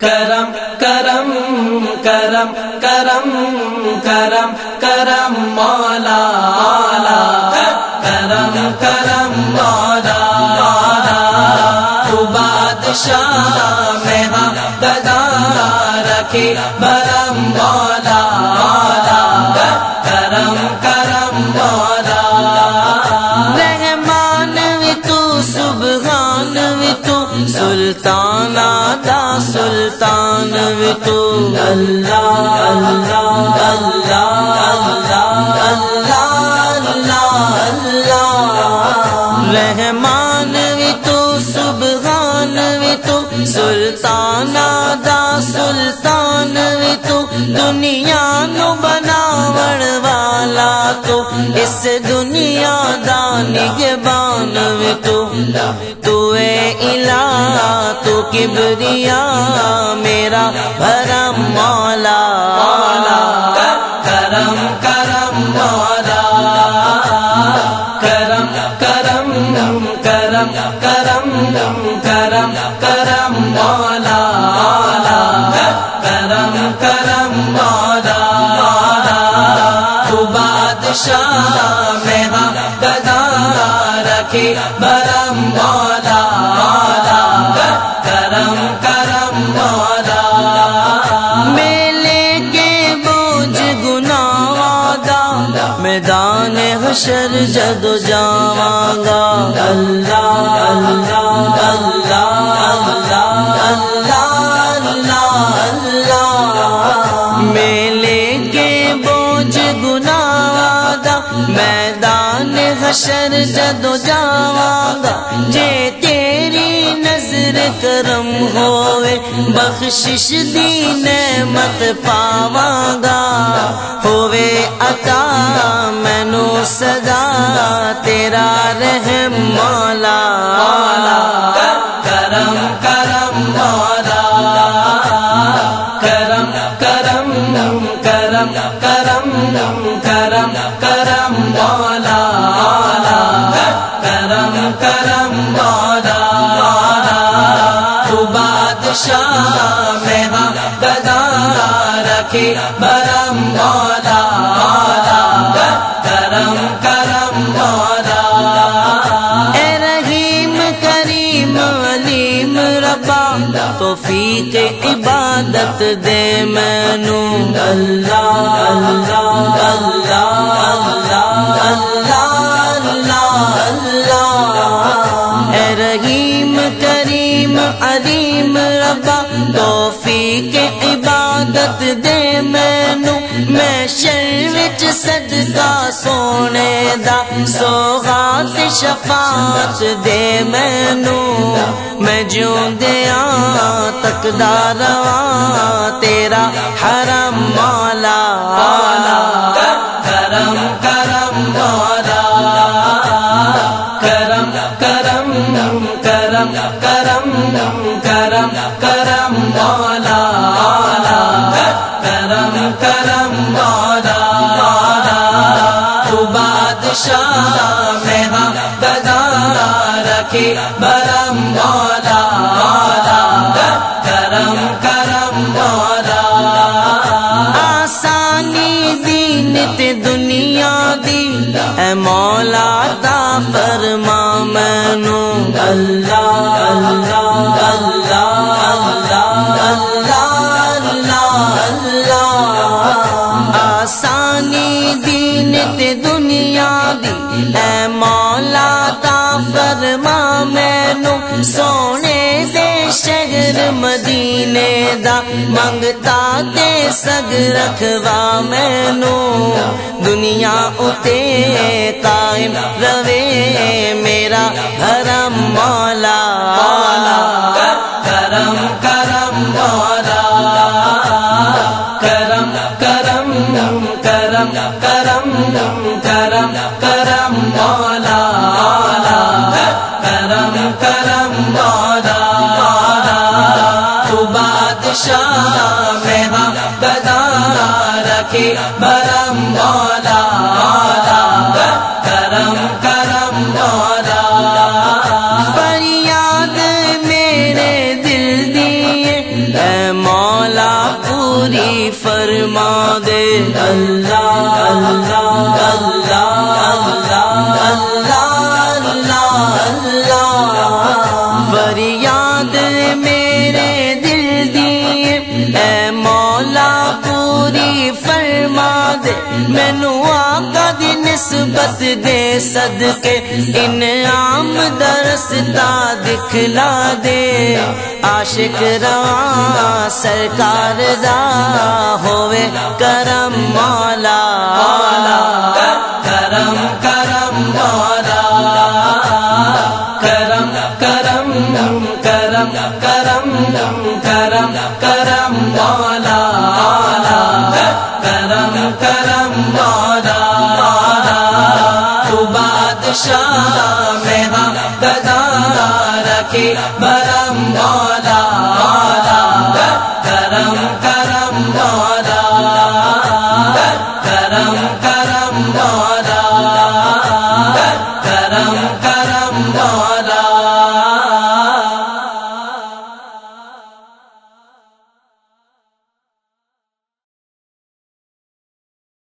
کرم کرم کرم کرم کرم کرم، مولا کرم کرم، مولا تو بادشاہ میں گدا رکھے برم مولا کرم کرم، مولا۔ رحمان تو، سبحان تو، سلطان سلطان وی تو اللہ اللہ اللہ اللہ اللہ اللہ رحمان وی تو، سبحان وی تو، سلطان دا سلطان وی تو، دنیا نو بناون تو اس دنیا دا نگبان وی تو تو اے الہ تو کبریا میرا بھرم مولا کرم کرم مولا کرم کرم کرم کرم کرم کرم مولا بادشاہ میں ہاں گدا رکھے برم مولا کرم کرم مولا۔ میلے کے بوجھ گناہ دا میدان حشر جد جاواں گا اللہ اللہ اللہ اللہ اللہ اللہ۔ میلے میدان حشر جدو جاواں گا جے تیری نظر کرم ہوئے، بخشش دی نعمت پاواں گا ہوئے عطا، مینو سدا تیرا رحم مولا۔ رکھے برم مولا کرم کرم مولا۔ اے رحیم، کریم، علیم، ربا، توفیق، عبادت دے مینو۔ اللہ اللہ اللہ اللہ اللہ اللہ کریم، علیم، ربا، توفیق عبادت دے مینو، میں شر وچ صدقہ سونے دا، سوغات شفاعت دے مینو۔ میں جوں دیا تک رواں، تیرا حرم مولا برم فرما مینو سونے دے شہر مدینے دا منگتا تے سگ رکھوا مینو دنیا اتے قائم روے میرا حرم مولا کرم کرم مولا کرم کرم کرم کرم کرم کرم مولا بادشاہ میں گدا رکھے برم مولا کرم کرم مولا فریاد میرے دل دیے مولا پوری فرما دے۔ اللہ مینو آقا دی نسبت دے صدقے، انعام درستا دکھلا دے۔ عاشق رواں سرکار دا ہوئے کرم مولا کرم کرم مولا کرم کرم کرم کرم کرم کرم مولا بادشاہ میں ہاں گدا رکھے برم مولا